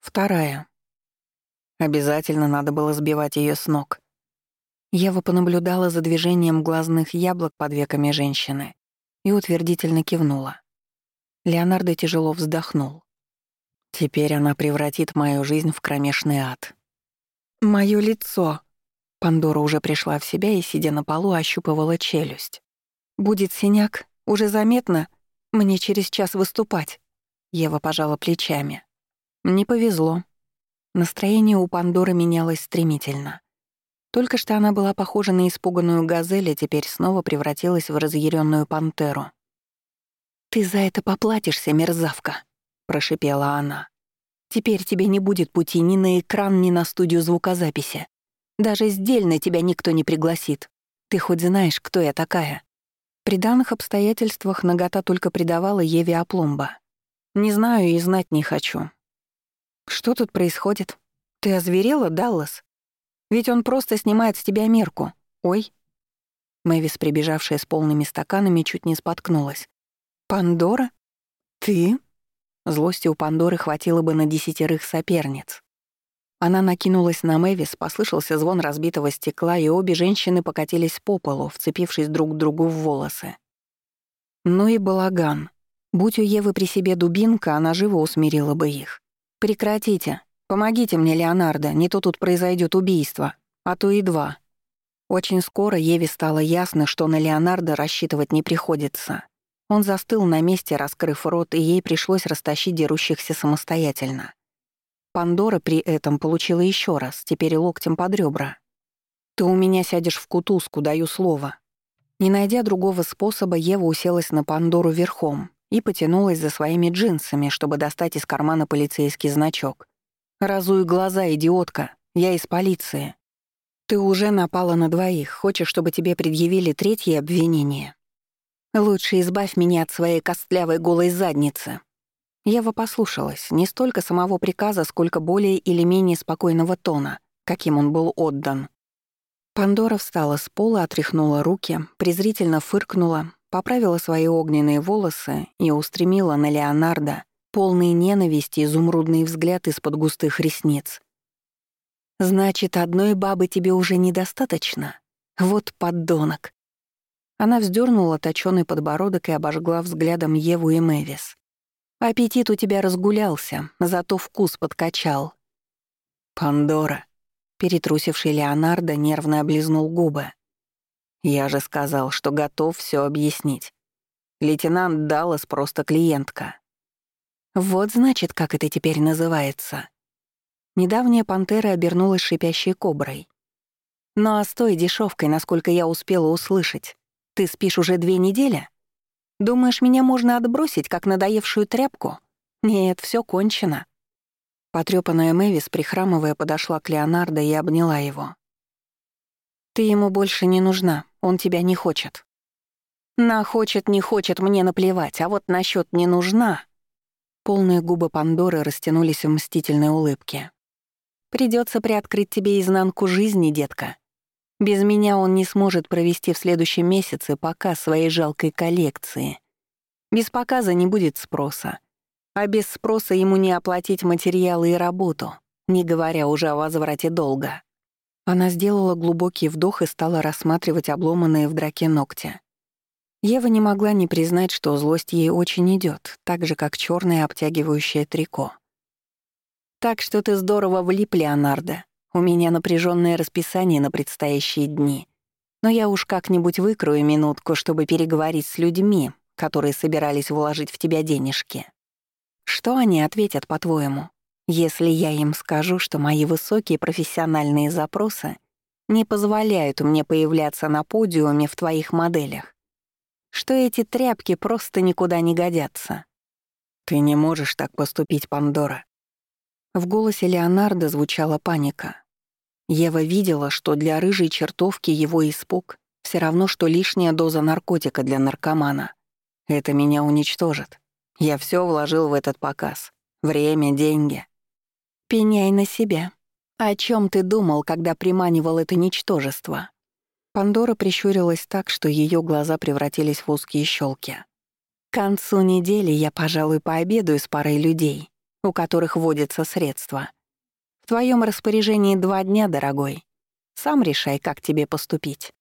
Вторая. Обязательно надо было сбивать ее с ног. Ева понаблюдала за движением глазных яблок под веками женщины и утвердительно кивнула. Леонардо тяжело вздохнул. «Теперь она превратит мою жизнь в кромешный ад». «Моё лицо!» Пандора уже пришла в себя и, сидя на полу, ощупывала челюсть. «Будет синяк? Уже заметно? Мне через час выступать». Ева пожала плечами. «Не повезло». Настроение у Пандоры менялось стремительно. Только что она была похожа на испуганную газель, а теперь снова превратилась в разъяренную пантеру. «Ты за это поплатишься, мерзавка», — прошипела она. «Теперь тебе не будет пути ни на экран, ни на студию звукозаписи. Даже сдельно тебя никто не пригласит. Ты хоть знаешь, кто я такая?» При данных обстоятельствах нагота только придавала Еве опломба. «Не знаю и знать не хочу». «Что тут происходит? Ты озверела, Даллас? Ведь он просто снимает с тебя мерку. Ой». Мэвис, прибежавшая с полными стаканами, чуть не споткнулась. «Пандора? Ты?» Злости у Пандоры хватило бы на десятерых соперниц. Она накинулась на Мэвис, послышался звон разбитого стекла, и обе женщины покатились по полу, вцепившись друг к другу в волосы. Ну и балаган. Будь у Евы при себе дубинка, она живо усмирила бы их. «Прекратите. Помогите мне, Леонардо, не то тут произойдет убийство, а то и два». Очень скоро Еве стало ясно, что на Леонардо рассчитывать не приходится. Он застыл на месте, раскрыв рот, и ей пришлось растащить дерущихся самостоятельно. Пандора при этом получила еще раз, теперь локтем под ребра. «Ты у меня сядешь в кутузку, даю слово». Не найдя другого способа, Ева уселась на Пандору верхом и потянулась за своими джинсами, чтобы достать из кармана полицейский значок. «Разуй глаза, идиотка, я из полиции. Ты уже напала на двоих, хочешь, чтобы тебе предъявили третье обвинение? Лучше избавь меня от своей костлявой голой задницы». Ева послушалась не столько самого приказа, сколько более или менее спокойного тона, каким он был отдан. Пандора встала с пола, отряхнула руки, презрительно фыркнула, поправила свои огненные волосы и устремила на Леонардо полный ненависти изумрудный взгляд из-под густых ресниц. «Значит, одной бабы тебе уже недостаточно? Вот поддонок!» Она вздернула точёный подбородок и обожгла взглядом Еву и Мэвис. Аппетит у тебя разгулялся, зато вкус подкачал. Пандора. Перетрусивший Леонардо нервно облизнул губы. Я же сказал, что готов все объяснить. Лейтенант Даллас просто клиентка. Вот значит, как это теперь называется. Недавняя пантера обернулась шипящей коброй. Ну а с той дешевкой, насколько я успела услышать, ты спишь уже две недели? Думаешь, меня можно отбросить, как надоевшую тряпку? Нет, все кончено». Потрёпанная Мэвис, прихрамывая, подошла к Леонардо и обняла его. «Ты ему больше не нужна, он тебя не хочет». «На хочет, не хочет, мне наплевать, а вот насчет «не нужна...» Полные губы Пандоры растянулись в мстительной улыбке. Придется приоткрыть тебе изнанку жизни, детка. Без меня он не сможет провести в следующем месяце показ своей жалкой коллекции. Без показа не будет спроса. А без спроса ему не оплатить материалы и работу, не говоря уже о возврате долга. Она сделала глубокий вдох и стала рассматривать обломанные в драке ногти. Ева не могла не признать, что злость ей очень идет, так же, как черное обтягивающее трико. «Так что ты здорово влип, Леонардо», у меня напряженное расписание на предстоящие дни. Но я уж как-нибудь выкрою минутку, чтобы переговорить с людьми, которые собирались вложить в тебя денежки. Что они ответят, по-твоему, если я им скажу, что мои высокие профессиональные запросы не позволяют мне появляться на подиуме в твоих моделях? Что эти тряпки просто никуда не годятся? Ты не можешь так поступить, Пандора. В голосе Леонардо звучала паника. Ева видела, что для рыжей чертовки его испуг — все равно, что лишняя доза наркотика для наркомана. Это меня уничтожит. Я все вложил в этот показ. Время, деньги. Пеняй на себя. О чем ты думал, когда приманивал это ничтожество? Пандора прищурилась так, что ее глаза превратились в узкие щелки. К концу недели я, пожалуй, пообедаю с парой людей у которых водятся средства. В твоем распоряжении два дня, дорогой. Сам решай, как тебе поступить.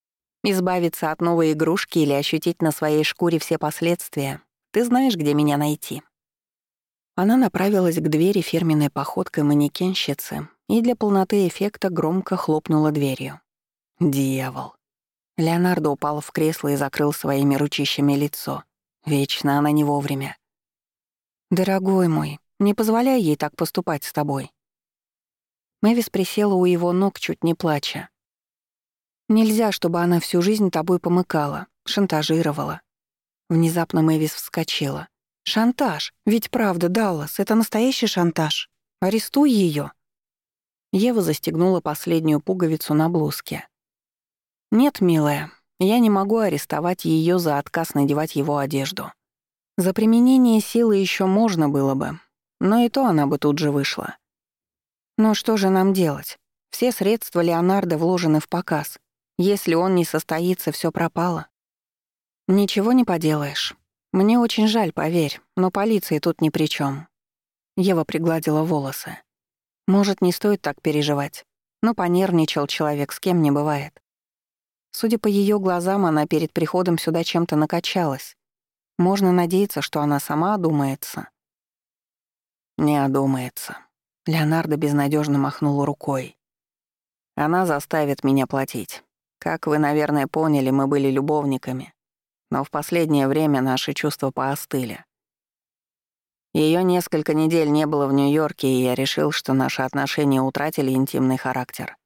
Избавиться от новой игрушки или ощутить на своей шкуре все последствия. Ты знаешь, где меня найти». Она направилась к двери фирменной походкой манекенщицы и для полноты эффекта громко хлопнула дверью. «Дьявол!» Леонардо упал в кресло и закрыл своими ручищами лицо. Вечно она не вовремя. «Дорогой мой, не позволяй ей так поступать с тобой». Мэвис присела у его ног, чуть не плача. «Нельзя, чтобы она всю жизнь тобой помыкала, шантажировала». Внезапно Мэвис вскочила. «Шантаж! Ведь правда, Даллас, это настоящий шантаж. Арестуй ее. Ева застегнула последнюю пуговицу на блузке. «Нет, милая, я не могу арестовать ее за отказ надевать его одежду. За применение силы еще можно было бы, но и то она бы тут же вышла. Но что же нам делать? Все средства Леонардо вложены в показ. Если он не состоится, все пропало. Ничего не поделаешь. «Мне очень жаль, поверь, но полиция тут ни при чем. Ева пригладила волосы. «Может, не стоит так переживать. Но понервничал человек, с кем не бывает. Судя по ее глазам, она перед приходом сюда чем-то накачалась. Можно надеяться, что она сама одумается». «Не одумается». Леонардо безнадежно махнул рукой. «Она заставит меня платить. Как вы, наверное, поняли, мы были любовниками но в последнее время наши чувства поостыли. Ее несколько недель не было в Нью-Йорке, и я решил, что наши отношения утратили интимный характер.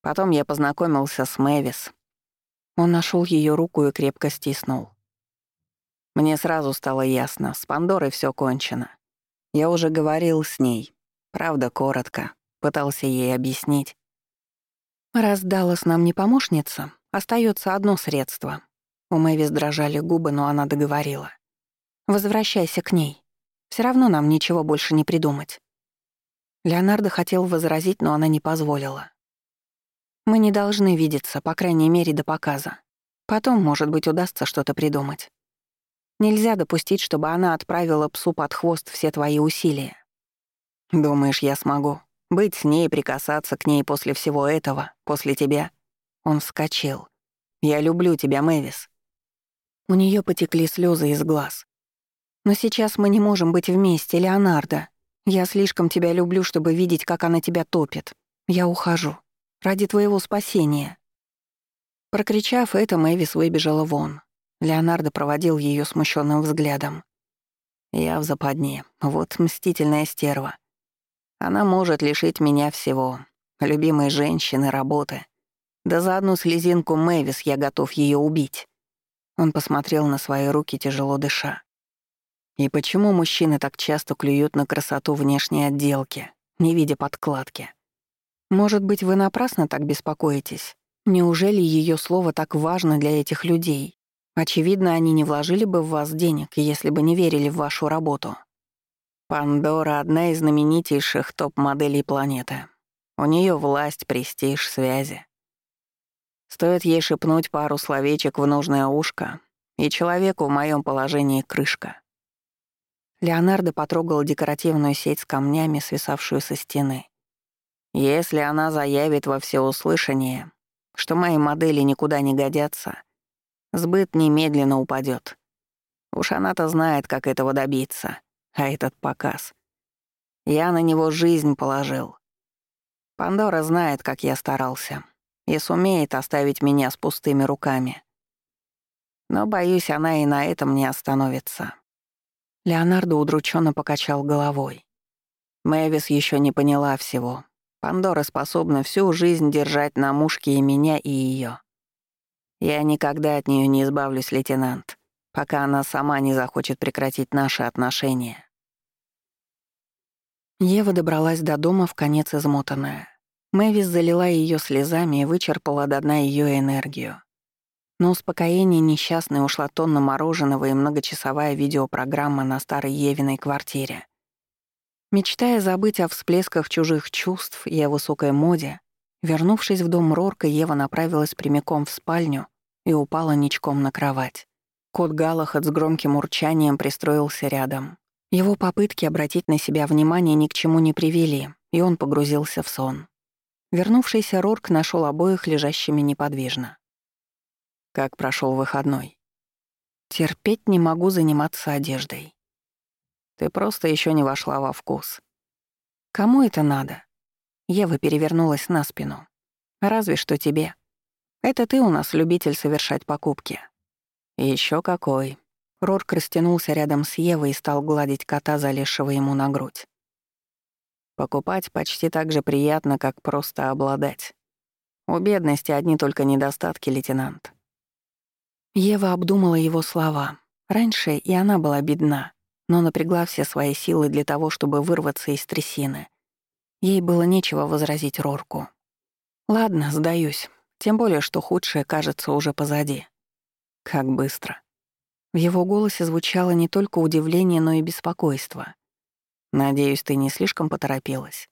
Потом я познакомился с Мэвис. Он нашел ее руку и крепко стиснул. Мне сразу стало ясно, с Пандорой все кончено. Я уже говорил с ней, правда, коротко, пытался ей объяснить. «Раз Даллас нам не помощница, остается одно средство у Мэвис дрожали губы, но она договорила. «Возвращайся к ней. Все равно нам ничего больше не придумать». Леонардо хотел возразить, но она не позволила. «Мы не должны видеться, по крайней мере, до показа. Потом, может быть, удастся что-то придумать. Нельзя допустить, чтобы она отправила псу под хвост все твои усилия. Думаешь, я смогу? Быть с ней, прикасаться к ней после всего этого, после тебя?» Он вскочил. «Я люблю тебя, Мэвис. У нее потекли слезы из глаз. «Но сейчас мы не можем быть вместе, Леонардо. Я слишком тебя люблю, чтобы видеть, как она тебя топит. Я ухожу. Ради твоего спасения». Прокричав это, Мэвис выбежала вон. Леонардо проводил ее смущенным взглядом. «Я в западне. Вот мстительная стерва. Она может лишить меня всего. Любимой женщины, работы. Да за одну слезинку Мэвис я готов ее убить». Он посмотрел на свои руки, тяжело дыша. И почему мужчины так часто клюют на красоту внешней отделки, не видя подкладки? Может быть, вы напрасно так беспокоитесь? Неужели ее слово так важно для этих людей? Очевидно, они не вложили бы в вас денег, если бы не верили в вашу работу. Пандора — одна из знаменитейших топ-моделей планеты. У нее власть, престиж, связи. Стоит ей шепнуть пару словечек в нужное ушко, и человеку в моем положении крышка. Леонардо потрогал декоративную сеть с камнями, свисавшую со стены. Если она заявит во всеуслышание, что мои модели никуда не годятся, сбыт немедленно упадет. Уж она-то знает, как этого добиться, а этот показ. Я на него жизнь положил. Пандора знает, как я старался и сумеет оставить меня с пустыми руками. Но, боюсь, она и на этом не остановится. Леонардо удрученно покачал головой. Мэвис еще не поняла всего. Пандора способна всю жизнь держать на мушке и меня, и ее. Я никогда от нее не избавлюсь, лейтенант, пока она сама не захочет прекратить наши отношения. Ева добралась до дома в конец измотанная. Мэвис залила ее слезами и вычерпала до дна ее энергию. На успокоение несчастной ушла тонна мороженого и многочасовая видеопрограмма на старой Евиной квартире. Мечтая забыть о всплесках чужих чувств и о высокой моде, вернувшись в дом Рорка, Ева направилась прямиком в спальню и упала ничком на кровать. Кот Галахат с громким урчанием пристроился рядом Его попытки обратить на себя внимание ни к чему не привели, и он погрузился в сон. Вернувшийся Рорк нашел обоих лежащими неподвижно. Как прошел выходной? Терпеть не могу заниматься одеждой. Ты просто еще не вошла во вкус. Кому это надо? Ева перевернулась на спину. Разве что тебе. Это ты у нас любитель совершать покупки. Еще какой. Рорк растянулся рядом с Евой и стал гладить кота, залезшего ему на грудь. Покупать почти так же приятно, как просто обладать. У бедности одни только недостатки, лейтенант. Ева обдумала его слова. Раньше и она была бедна, но напрягла все свои силы для того, чтобы вырваться из трясины. Ей было нечего возразить Рорку. «Ладно, сдаюсь. Тем более, что худшее кажется уже позади. Как быстро». В его голосе звучало не только удивление, но и беспокойство. Надеюсь, ты не слишком поторопилась.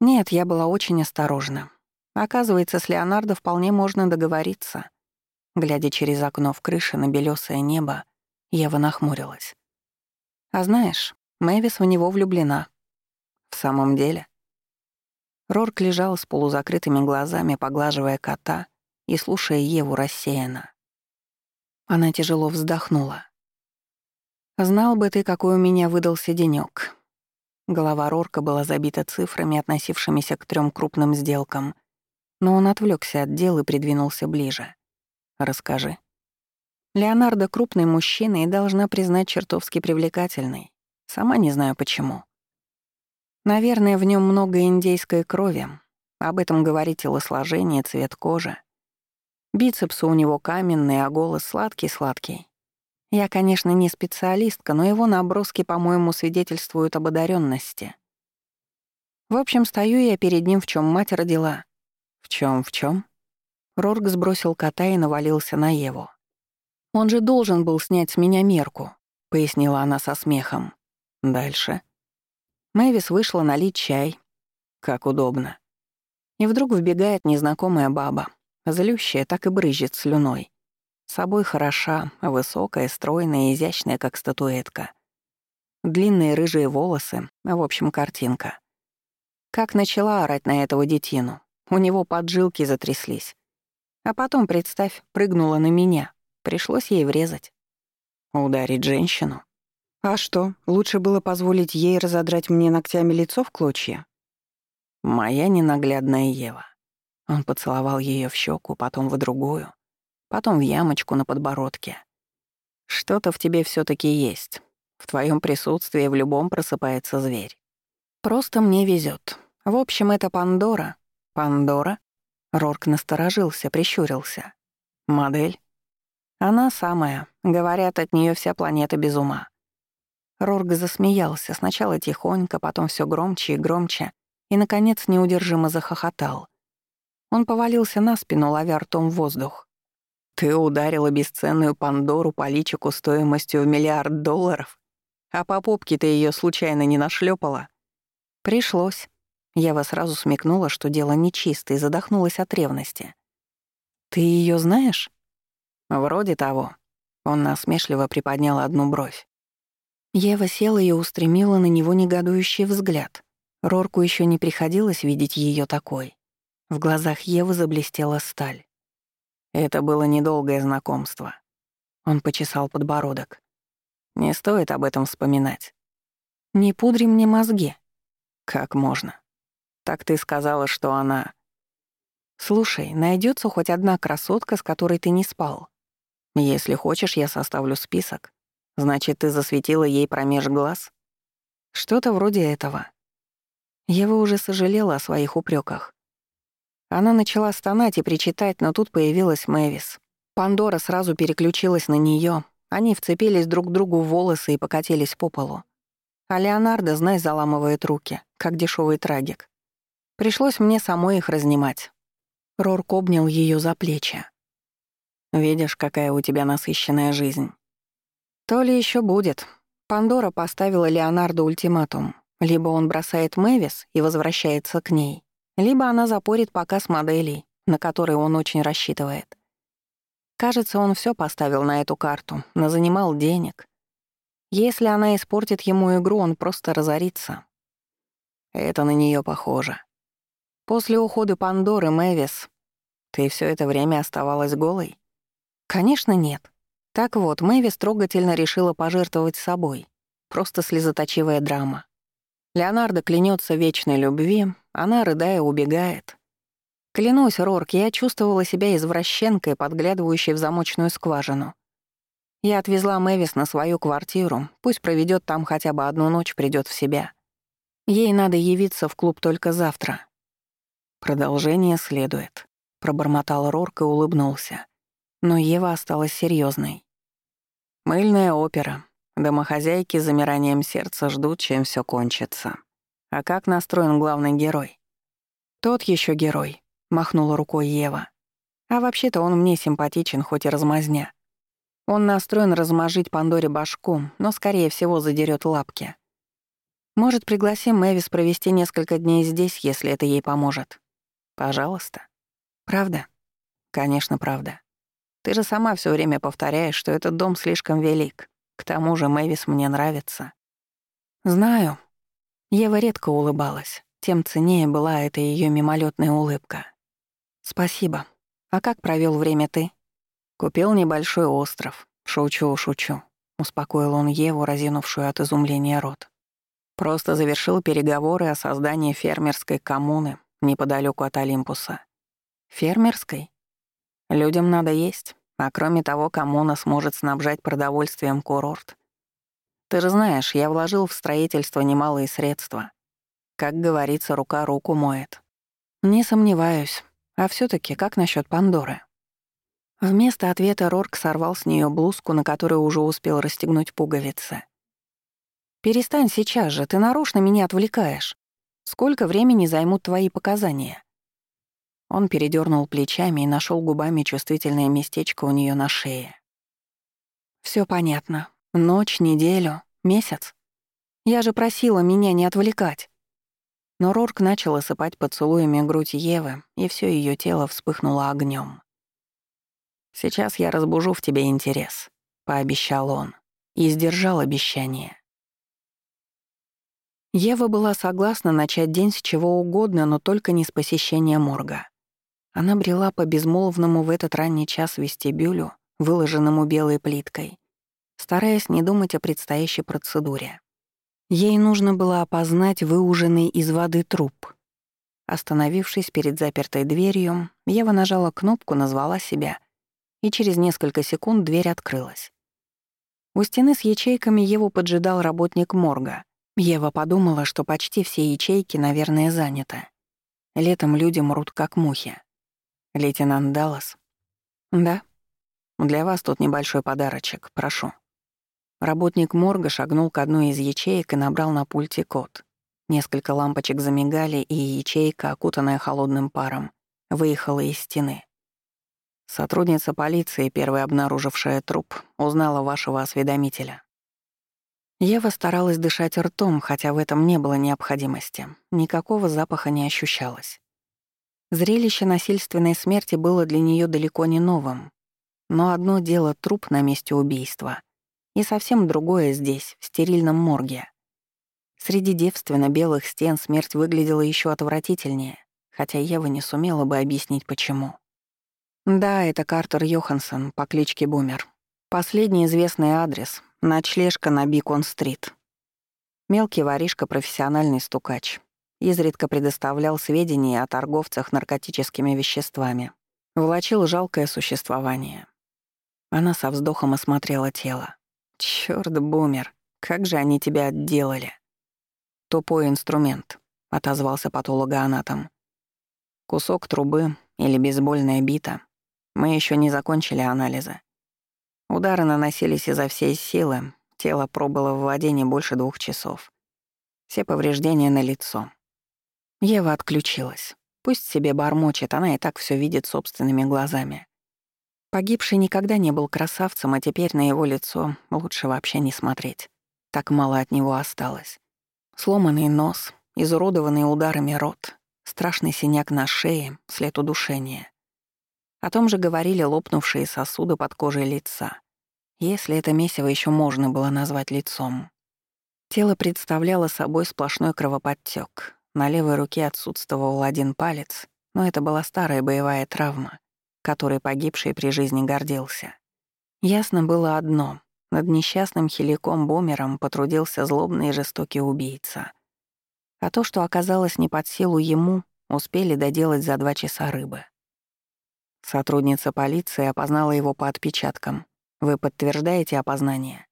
Нет, я была очень осторожна. Оказывается, с Леонардо вполне можно договориться. Глядя через окно в крыше на белёсое небо, Ева нахмурилась. А знаешь, Мэвис в него влюблена. В самом деле. Рорк лежал с полузакрытыми глазами, поглаживая кота и слушая Еву рассеянно. Она тяжело вздохнула. «Знал бы ты, какой у меня выдался денёк. Голова Рорка была забита цифрами, относившимися к трем крупным сделкам, но он отвлекся от дел и придвинулся ближе. «Расскажи». Леонардо — крупный мужчина и должна признать чертовски привлекательный. Сама не знаю почему. Наверное, в нем много индейской крови. Об этом говорит телосложение, цвет кожи. Бицепсы у него каменные, а голос сладкий-сладкий. Я, конечно, не специалистка, но его наброски, по-моему, свидетельствуют об одаренности. В общем, стою я перед ним, в чем мать родила. В чем, в чем? Рорк сбросил кота и навалился на Еву. «Он же должен был снять с меня мерку», — пояснила она со смехом. Дальше. Мэвис вышла налить чай. Как удобно. И вдруг вбегает незнакомая баба, злющая, так и брызжет слюной. Собой хороша, высокая, стройная, изящная, как статуэтка. Длинные рыжие волосы, в общем, картинка. Как начала орать на этого детину, у него поджилки затряслись. А потом, представь, прыгнула на меня. Пришлось ей врезать. Ударить женщину. А что, лучше было позволить ей разодрать мне ногтями лицо в клочья? Моя ненаглядная Ева. Он поцеловал ее в щеку, потом в другую потом в ямочку на подбородке. Что-то в тебе все таки есть. В твоем присутствии в любом просыпается зверь. Просто мне везет. В общем, это Пандора. Пандора? Рорк насторожился, прищурился. Модель? Она самая. Говорят, от нее вся планета без ума. Рорк засмеялся, сначала тихонько, потом все громче и громче, и, наконец, неудержимо захохотал. Он повалился на спину, ловя ртом воздух. Ты ударила бесценную Пандору по личику стоимостью в миллиард долларов, а по попке ты ее случайно не нашлепала? Пришлось. Ева сразу смекнула, что дело нечисто, и задохнулась от ревности. «Ты ее знаешь?» «Вроде того». Он насмешливо приподнял одну бровь. Ева села и устремила на него негодующий взгляд. Рорку еще не приходилось видеть ее такой. В глазах Евы заблестела сталь. Это было недолгое знакомство. Он почесал подбородок. Не стоит об этом вспоминать. Не пудри мне мозги. Как можно? Так ты сказала, что она... Слушай, найдется хоть одна красотка, с которой ты не спал. Если хочешь, я составлю список. Значит, ты засветила ей промеж глаз? Что-то вроде этого. Ева уже сожалела о своих упреках. Она начала стонать и причитать, но тут появилась Мэвис. Пандора сразу переключилась на нее. Они вцепились друг к другу в волосы и покатились по полу. А Леонардо, знай, заламывает руки, как дешевый трагик. Пришлось мне самой их разнимать. Рорк обнял ее за плечи. «Видишь, какая у тебя насыщенная жизнь». «То ли еще будет». Пандора поставила Леонардо ультиматум. Либо он бросает Мэвис и возвращается к ней, либо она запорит показ моделей, на которые он очень рассчитывает. Кажется, он все поставил на эту карту, занимал денег. Если она испортит ему игру, он просто разорится. Это на нее похоже. После ухода Пандоры, Мэвис, ты все это время оставалась голой? Конечно, нет. Так вот, Мэвис трогательно решила пожертвовать собой. Просто слезоточивая драма. Леонардо клянется вечной любви, она, рыдая, убегает. Клянусь, Рорк, я чувствовала себя извращенкой, подглядывающей в замочную скважину. Я отвезла Мэвис на свою квартиру, пусть проведет там хотя бы одну ночь, придет в себя. Ей надо явиться в клуб только завтра. Продолжение следует, пробормотал Рорк и улыбнулся. Но Ева осталась серьезной. Мыльная опера. Домохозяйки замиранием сердца ждут, чем все кончится. А как настроен главный герой? Тот еще герой, махнула рукой Ева. А вообще-то он мне симпатичен, хоть и размазня. Он настроен размажить Пандоре башку, но, скорее всего, задерет лапки. Может, пригласим Мэвис провести несколько дней здесь, если это ей поможет? Пожалуйста. Правда? Конечно, правда. Ты же сама все время повторяешь, что этот дом слишком велик. К тому же Мэвис мне нравится. Знаю. Ева редко улыбалась. Тем ценнее была эта ее мимолетная улыбка. Спасибо. А как провел время ты? Купил небольшой остров. Шучу, шучу. Успокоил он Еву, разинувшую от изумления рот. Просто завершил переговоры о создании фермерской коммуны неподалеку от Олимпуса. Фермерской? Людям надо есть, а кроме того, коммуна сможет снабжать продовольствием курорт. Ты же знаешь, я вложил в строительство немалые средства. Как говорится, рука руку моет. Не сомневаюсь. А все таки как насчет Пандоры? Вместо ответа Рорк сорвал с нее блузку, на которой уже успел расстегнуть пуговицы. «Перестань сейчас же, ты нарочно меня отвлекаешь. Сколько времени займут твои показания?» Он передернул плечами и нашел губами чувствительное местечко у нее на шее. Все понятно. Ночь, неделю, месяц. Я же просила меня не отвлекать. Но Рорк начал осыпать поцелуями грудь Евы, и все ее тело вспыхнуло огнем. «Сейчас я разбужу в тебе интерес», — пообещал он, и сдержал обещание. Ева была согласна начать день с чего угодно, но только не с посещения морга. Она брела по безмолвному в этот ранний час вестибюлю, выложенному белой плиткой, стараясь не думать о предстоящей процедуре. Ей нужно было опознать выуженный из воды труп. Остановившись перед запертой дверью, Ева нажала кнопку, назвала себя, и через несколько секунд дверь открылась. У стены с ячейками Еву поджидал работник морга. Ева подумала, что почти все ячейки, наверное, заняты. Летом люди мрут как мухи. «Лейтенант Даллас?» «Да. Для вас тут небольшой подарочек, прошу». Работник морга шагнул к одной из ячеек и набрал на пульте код. Несколько лампочек замигали, и ячейка, окутанная холодным паром, выехала из стены. Сотрудница полиции, первая обнаружившая труп, узнала вашего осведомителя. Ева старалась дышать ртом, хотя в этом не было необходимости. Никакого запаха не ощущалось. Зрелище насильственной смерти было для нее далеко не новым. Но одно дело — труп на месте убийства, и совсем другое здесь, в стерильном морге. Среди девственно-белых стен смерть выглядела еще отвратительнее, хотя Ева не сумела бы объяснить, почему. Да, это Картер Йоханссон по кличке Бумер. Последний известный адрес — ночлежка на Бикон-стрит. Мелкий воришка, профессиональный стукач изредка предоставлял сведения о торговцах наркотическими веществами. Влачил жалкое существование. Она со вздохом осмотрела тело. «Чёрт, бумер, как же они тебя отделали!» «Тупой инструмент», — отозвался патологоанатом. «Кусок трубы или бейсбольная бита. Мы еще не закончили анализы. Удары наносились изо всей силы, тело пробыло в воде не больше двух часов. Все повреждения на лицо. Ева отключилась. Пусть себе бормочет, она и так все видит собственными глазами. Погибший никогда не был красавцем, а теперь на его лицо лучше вообще не смотреть. Так мало от него осталось. Сломанный нос, изуродованный ударами рот, страшный синяк на шее, след удушения. О том же говорили лопнувшие сосуды под кожей лица. если это месиво еще можно было назвать лицом. Тело представляло собой сплошной кровоподтек. На левой руке отсутствовал один палец, но это была старая боевая травма, которой погибший при жизни гордился. Ясно было одно — над несчастным хиликом-бомером потрудился злобный и жестокий убийца. А то, что оказалось не под силу ему, успели доделать за два часа рыбы. Сотрудница полиции опознала его по отпечаткам. Вы подтверждаете опознание?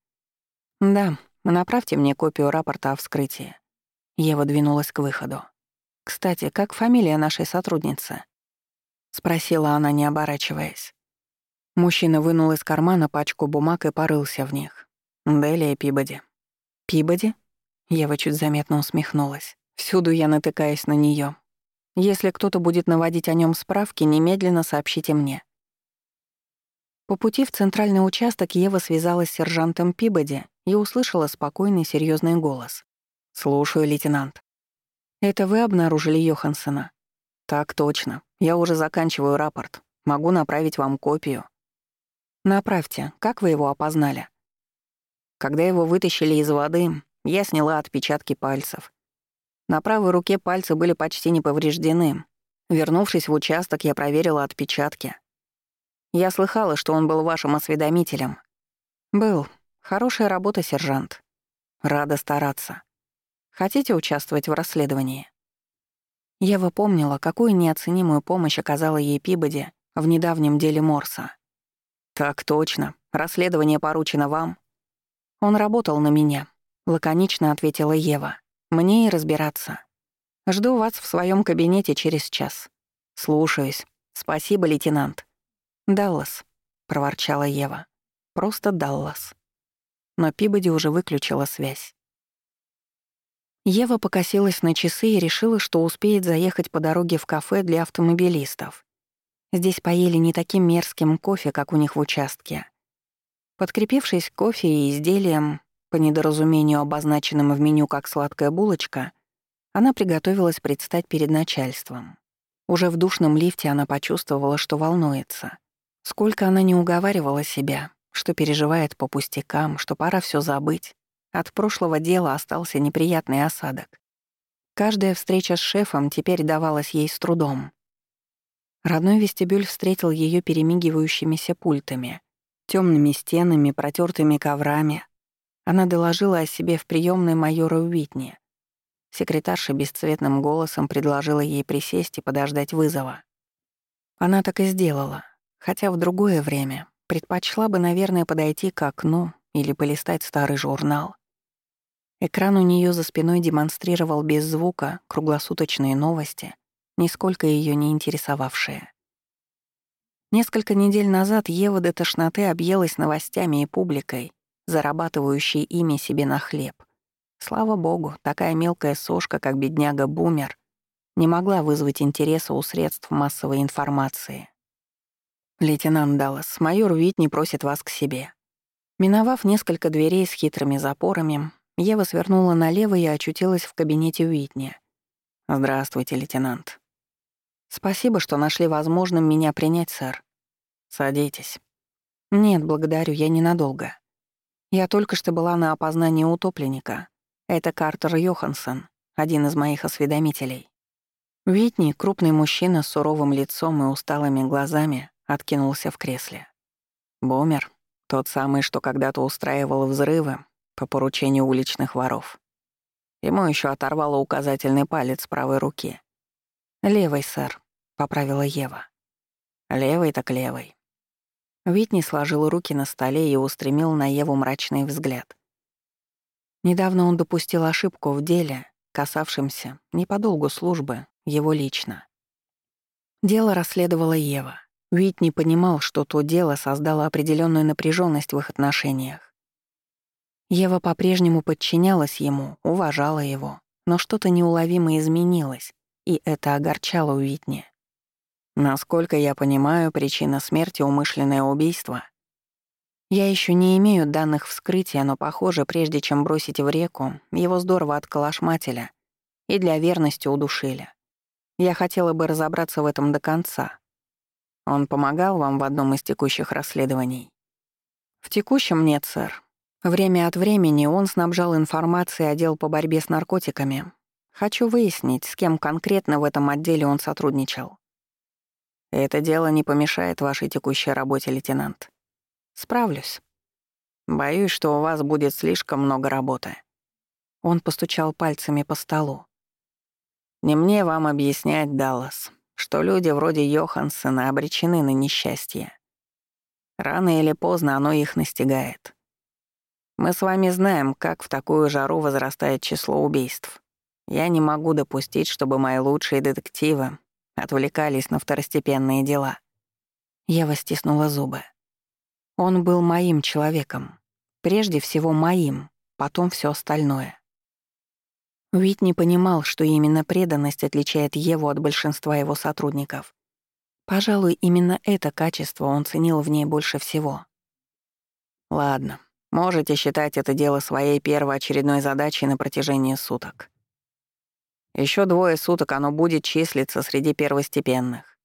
Да, направьте мне копию рапорта о вскрытии. Ева двинулась к выходу. Кстати, как фамилия нашей сотрудницы? спросила она, не оборачиваясь. Мужчина вынул из кармана пачку бумаг и порылся в них. Делия Пибоди. Пибоди? Ева чуть заметно усмехнулась. Всюду я натыкаюсь на нее. Если кто-то будет наводить о нем справки, немедленно сообщите мне. По пути в центральный участок Ева связалась с сержантом Пибоди и услышала спокойный серьезный голос. «Слушаю, лейтенант». «Это вы обнаружили Йохансена?» «Так точно. Я уже заканчиваю рапорт. Могу направить вам копию». «Направьте. Как вы его опознали?» Когда его вытащили из воды, я сняла отпечатки пальцев. На правой руке пальцы были почти не повреждены. Вернувшись в участок, я проверила отпечатки. Я слыхала, что он был вашим осведомителем. Был. Хорошая работа, сержант. Рада стараться. Хотите участвовать в расследовании? Ева помнила, какую неоценимую помощь оказала ей Пибоди в недавнем деле Морса. «Так точно. Расследование поручено вам». «Он работал на меня», — лаконично ответила Ева. «Мне и разбираться. Жду вас в своем кабинете через час. Слушаюсь. Спасибо, лейтенант». «Даллас», — проворчала Ева. «Просто Даллас». Но Пибоди уже выключила связь. Ева покосилась на часы и решила, что успеет заехать по дороге в кафе для автомобилистов. Здесь поели не таким мерзким кофе, как у них в участке. Подкрепившись кофе и изделием, по недоразумению обозначенным в меню как сладкая булочка, она приготовилась предстать перед начальством. Уже в душном лифте она почувствовала, что волнуется. Сколько она не уговаривала себя, что переживает по пустякам, что пора все забыть. От прошлого дела остался неприятный осадок. Каждая встреча с шефом теперь давалась ей с трудом. Родной вестибюль встретил ее перемигивающимися пультами, темными стенами, протертыми коврами. Она доложила о себе в приемной майора Уитни. Секретарша бесцветным голосом предложила ей присесть и подождать вызова. Она так и сделала, Хотя в другое время предпочла бы, наверное, подойти к окну или полистать старый журнал. Экран у нее за спиной демонстрировал без звука круглосуточные новости, нисколько ее не интересовавшие. Несколько недель назад Ева до тошноты объелась новостями и публикой, зарабатывающей ими себе на хлеб. Слава богу, такая мелкая сошка, как бедняга-бумер, не могла вызвать интереса у средств массовой информации. «Лейтенант Даллас, майор Уитни просит вас к себе». Миновав несколько дверей с хитрыми запорами, Ева свернула налево и очутилась в кабинете Уитни. «Здравствуйте, лейтенант». «Спасибо, что нашли возможным меня принять, сэр». «Садитесь». «Нет, благодарю, я ненадолго. Я только что была на опознании утопленника. Это Картер Йоханссон, один из моих осведомителей». Уитни, крупный мужчина с суровым лицом и усталыми глазами, откинулся в кресле. Бомер, тот самый, что когда-то устраивал взрывы по поручению уличных воров. Ему еще оторвало указательный палец правой руки. «Левый, сэр», — поправила Ева. «Левый так левый». Витни сложил руки на столе и устремил на Еву мрачный взгляд. Недавно он допустил ошибку в деле, касавшемся, не по долгу службы, его лично. Дело расследовала Ева. Уитни понимал, что то дело создало определенную напряженность в их отношениях. Ева по-прежнему подчинялась ему, уважала его, но что-то неуловимо изменилось, и это огорчало Уитни. Насколько я понимаю, причина смерти — умышленное убийство. Я еще не имею данных вскрытия, но, похоже, прежде чем бросить в реку, его здорово отколошматили и для верности удушили. Я хотела бы разобраться в этом до конца, он помогал вам в одном из текущих расследований? В текущем нет, сэр. Время от времени он снабжал информацией отдел по борьбе с наркотиками. Хочу выяснить, с кем конкретно в этом отделе он сотрудничал. Это дело не помешает вашей текущей работе, лейтенант. Справлюсь. Боюсь, что у вас будет слишком много работы. Он постучал пальцами по столу. Не мне вам объяснять, Даллас, что люди вроде Йоханссона обречены на несчастье. Рано или поздно оно их настигает. Мы с вами знаем, как в такую жару возрастает число убийств. Я не могу допустить, чтобы мои лучшие детективы отвлекались на второстепенные дела. Я стиснула зубы. Он был моим человеком. Прежде всего моим, потом все остальное. Уитни понимал, что именно преданность отличает Еву от большинства его сотрудников. Пожалуй, именно это качество он ценил в ней больше всего. «Ладно, можете считать это дело своей первоочередной задачей на протяжении суток. Еще двое суток оно будет числиться среди первостепенных.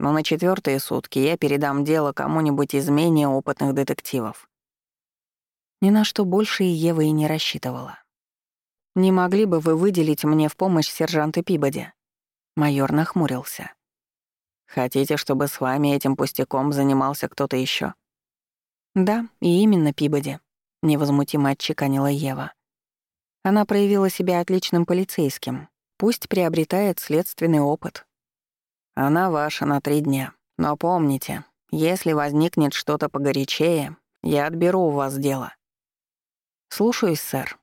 Но на четвертые сутки я передам дело кому-нибудь из менее опытных детективов. Ни на что больше и Ева и не рассчитывала. «Не могли бы вы выделить мне в помощь сержанта Пибоди?» Майор нахмурился. «Хотите, чтобы с вами этим пустяком занимался кто-то еще? «Да, и именно Пибоди», — невозмутимо отчеканила Ева. Она проявила себя отличным полицейским. Пусть приобретает следственный опыт. Она ваша на три дня. Но помните, если возникнет что-то погорячее, я отберу у вас дело. «Слушаюсь, сэр».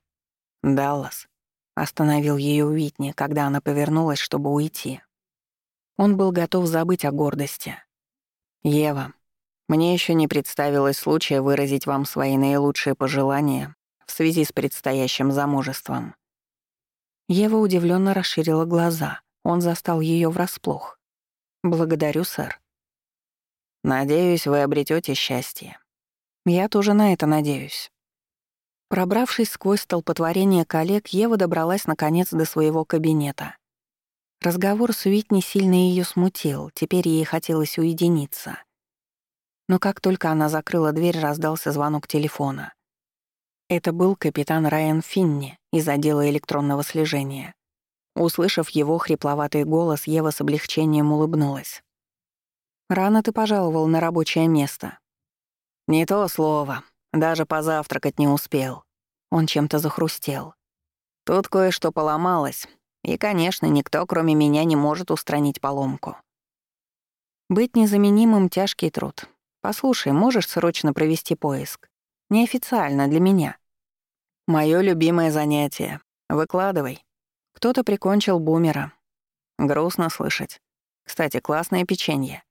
«Даллас», — остановил ее Уитни, когда она повернулась, чтобы уйти. Он был готов забыть о гордости. «Ева, мне еще не представилось случая выразить вам свои наилучшие пожелания в связи с предстоящим замужеством». Ева удивленно расширила глаза. Он застал ее врасплох. «Благодарю, сэр». «Надеюсь, вы обретете счастье». «Я тоже на это надеюсь». Пробравшись сквозь столпотворение коллег, Ева добралась наконец до своего кабинета. Разговор с Уитни сильно ее смутил, теперь ей хотелось уединиться. Но как только она закрыла дверь, раздался звонок телефона. Это был капитан Райан Финни из отдела электронного слежения. Услышав его хрипловатый голос, Ева с облегчением улыбнулась. «Рано ты пожаловал на рабочее место». «Не то слово. Даже позавтракать не успел. Он чем-то захрустел. Тут кое-что поломалось, и, конечно, никто, кроме меня, не может устранить поломку. Быть незаменимым — тяжкий труд. Послушай, можешь срочно провести поиск? Неофициально для меня. Моё любимое занятие. Выкладывай. Кто-то прикончил бумера. Грустно слышать. Кстати, классное печенье.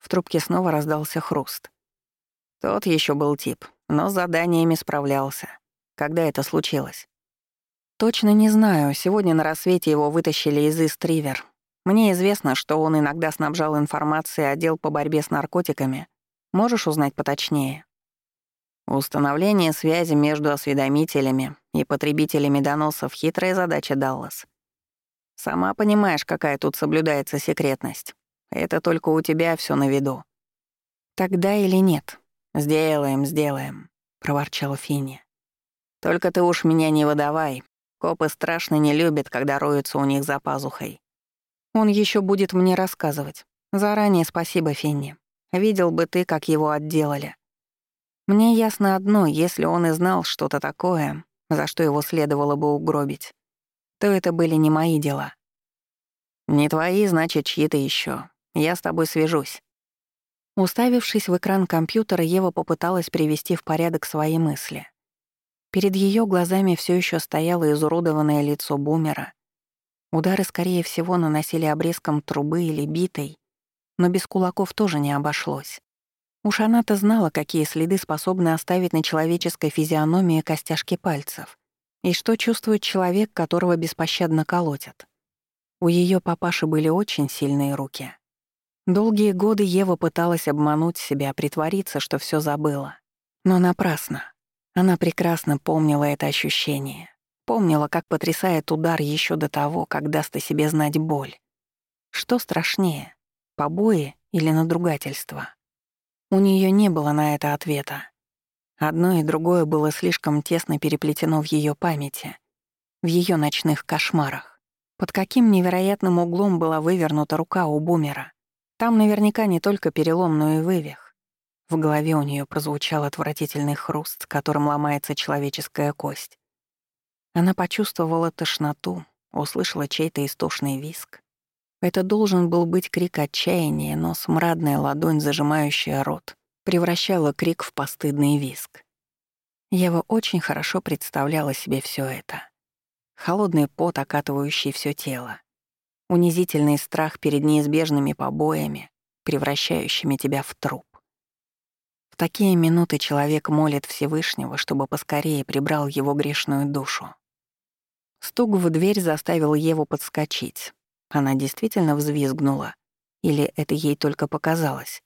В трубке снова раздался хруст. Тот еще был тип, но с заданиями справлялся. Когда это случилось? Точно не знаю. Сегодня на рассвете его вытащили из Истривер. Мне известно, что он иногда снабжал информацией отдел по борьбе с наркотиками. Можешь узнать поточнее? Установление связи между осведомителями и потребителями доносов — хитрая задача Даллас. Сама понимаешь, какая тут соблюдается секретность. Это только у тебя все на виду. Тогда или нет? «Сделаем, сделаем», — проворчал Финни. «Только ты уж меня не выдавай. Копы страшно не любят, когда роются у них за пазухой. Он еще будет мне рассказывать. Заранее спасибо, Финни. Видел бы ты, как его отделали. Мне ясно одно, если он и знал что-то такое, за что его следовало бы угробить, то это были не мои дела. Не твои, значит, чьи-то еще. Я с тобой свяжусь. Уставившись в экран компьютера, Ева попыталась привести в порядок свои мысли. Перед ее глазами все еще стояло изуродованное лицо бумера. Удары, скорее всего, наносили обрезком трубы или битой, но без кулаков тоже не обошлось. Уж она-то знала, какие следы способны оставить на человеческой физиономии костяшки пальцев, и что чувствует человек, которого беспощадно колотят. У ее папаши были очень сильные руки. Долгие годы Ева пыталась обмануть себя, притвориться, что все забыла. Но напрасно. Она прекрасно помнила это ощущение. Помнила, как потрясает удар еще до того, как даст о себе знать боль. Что страшнее, побои или надругательство? У нее не было на это ответа. Одно и другое было слишком тесно переплетено в ее памяти, в ее ночных кошмарах. Под каким невероятным углом была вывернута рука у бумера. Там наверняка не только перелом, но и вывих. В голове у нее прозвучал отвратительный хруст, которым ломается человеческая кость. Она почувствовала тошноту, услышала чей-то истошный виск. Это должен был быть крик отчаяния, но смрадная ладонь, зажимающая рот, превращала крик в постыдный виск. Ева очень хорошо представляла себе все это. Холодный пот, окатывающий все тело. Унизительный страх перед неизбежными побоями, превращающими тебя в труп. В такие минуты человек молит Всевышнего, чтобы поскорее прибрал его грешную душу. Стук в дверь заставил Еву подскочить. Она действительно взвизгнула. Или это ей только показалось?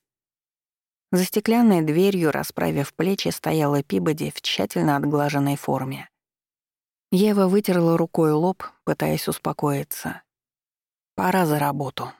За стеклянной дверью, расправив плечи, стояла Пибоди в тщательно отглаженной форме. Ева вытерла рукой лоб, пытаясь успокоиться. «Пора за работу»,